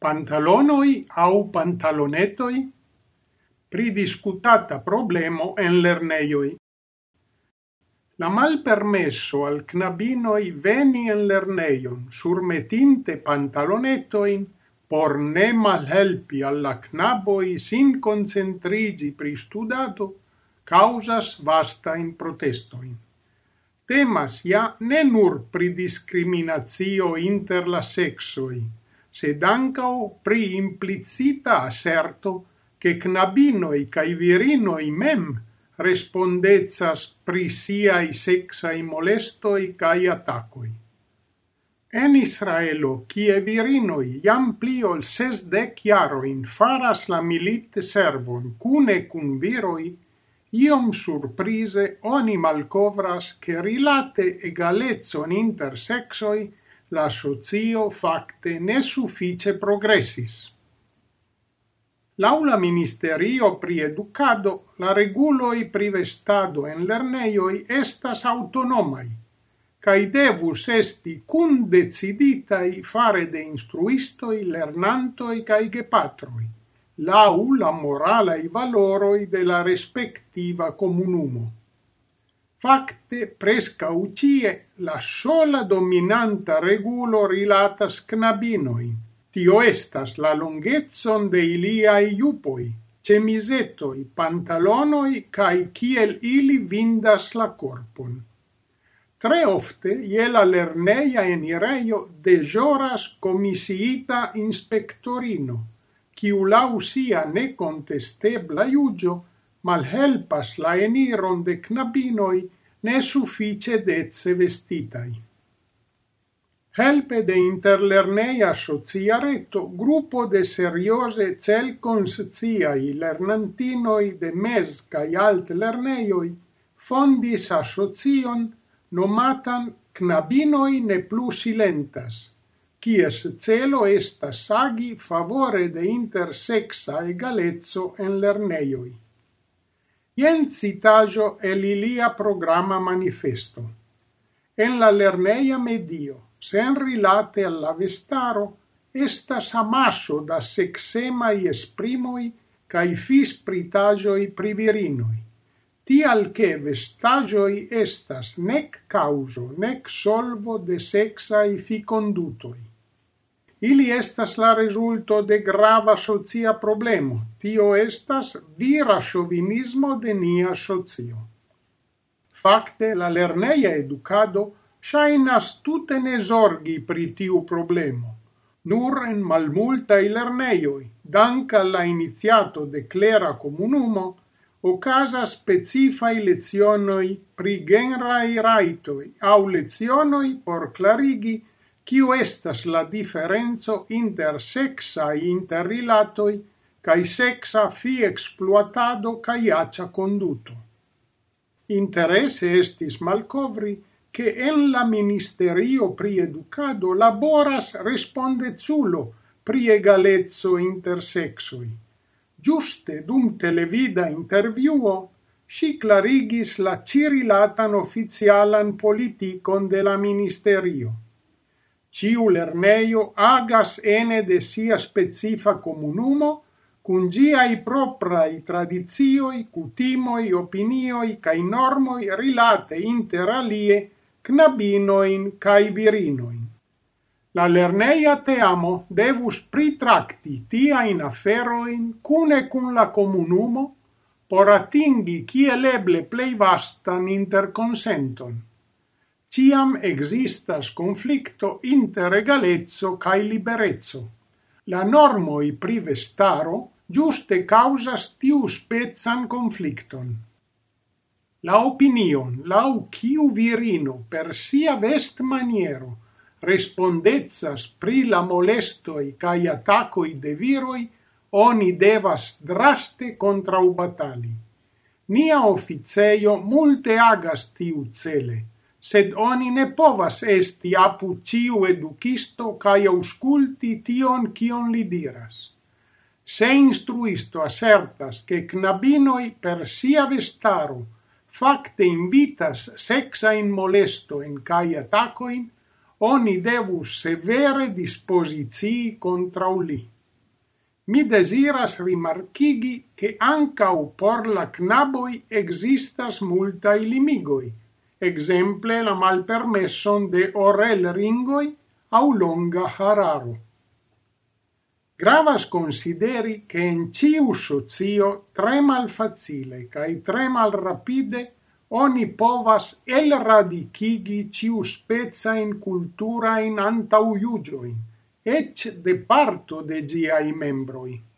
pantalonoi au pantalonetoi? Pridiscutata problemo en lerneioi. La mal permesso al knabinoi veni en lerneion, surmetinte pantalonetoin, por ne malhelpi alla knaboi sin concentrigi pri studato causas vastain protestoin. Temas ja ne nur pri discriminatio inter la sexoi, sed ancao pri implicita asserto che knabinoi cae virinoi mem respondezas pri siai sexai molestoi cae attacoi. En Israelo, cie virinoi jam pli ol ses dec jaroin faras la milite servon cune cun viroi, iom surprise oni malcovras che rilate egalezon inter sexoi la socio facte ne suffice progressis. Laula ministerio pri educado, la reguloi privestado en lerneioi estas autonomai, cae devus esti cun deciditai fare de instruistoi, lernantoi cae gepatroi, lau la moralai valoroi de la respectiva comunumo. Fakte presca ucie, la sola dominanta regulo rilatas knabinoi. Tio estas la longecon de iliai iupoi, cemisetoi, pantalonoi, cae kiel ili vindas la corpon. Tre ofte je la lerneja enirejo deĵoras komisiita inspektorino, kiu laŭ sia nekontestebla iugio, malhelpas la eniron de knabinoi ne suffice dezze vestitai. Helpe de interlerneia socia reto, gruppo de seriose cel consciai lernantinoi de mes cae alt lerneioi fondis asocion nomatan Knabinoi ne plu silentas, quies celo estas agi favore de intersexa egalezzo en lerneioi. Jen citajo el ilia programa manifesto. En la lerneia medio, sen rilate al la vestaro, estas amaso da sexemai esprimoi cae fis pritajoi privirinoi, tial che vestajoi estas nec causo, nec solvo de sexai ficondutoi. Ili estas la resulto de grava socia problemo. Tio estas vira chauvinismo de nia socio. Fakte, la lerneia educado shainas tute ne zorgi pri tiu problemo. Nur en malmulta i lerneioi, al la iniciato de klera komunumo, okazas specifai lezionoi pri genrai raitoi au lezionoi por clarigi kiu estas la diferenco inter sexa interrilatoj kaj sexa fi exploatado kaj aĉa conduto. Interese estis malkovri che en la ministerio pri educado laboras respondezulo pri egalezzo inter sexoi. Giuste dum televida interviuo si clarigis la cirilatan oficialan politicon de la ministerio. Ciu lerneio agas ene de sia specifa comunumo, cun giai proprai tradizioi, cutimoi, opinioi, cae normoi rilate inter alie knabinoin cae virinoin. La lerneia teamo devus pritracti tia in aferoin cune cun la comunumo por atingi kiel eble plej vastan interconsenton ciam existas conflicto inter egalezzo cae liberezzo. La normoi privestaro giuste causas tiu spezzan conflicton. La opinion, lau ciu virino per sia vest maniero, respondezas pri la molestoi cae attacoi de viroi, oni devas draste contra u batali. Nia officeio multe agas tiu cele, sed oni ne povas esti apu ciu educisto cae ausculti tion cion li diras. Se instruisto assertas che knabinoi per sia vestaro facte invitas sexa in molesto in cae attacoin, oni devus severe disposizii contra li. Mi desiras rimarchigi che ancau por la knaboi existas multae limigoi, exemple la malpermesson de orelringoj au longa hararo. Gravas consideri che in ciu socio tre malfacile cae tre malrapide oni povas el radicigi ciu spezza in cultura in antauiugioin, ec de parto de giai membroi.